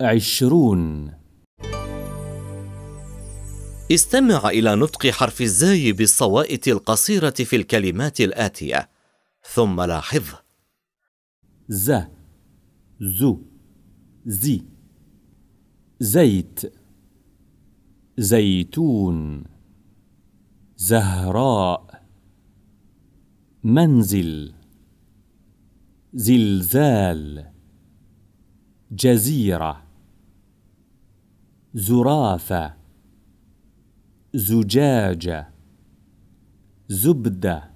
عشرون. استمع إلى نطق حرف الزاي بالصوائت القصيرة في الكلمات الآتية ثم لاحظه ز زو زي زيت زيتون زهراء منزل زلزال جزيرة. زرافة زجاجة زبدة.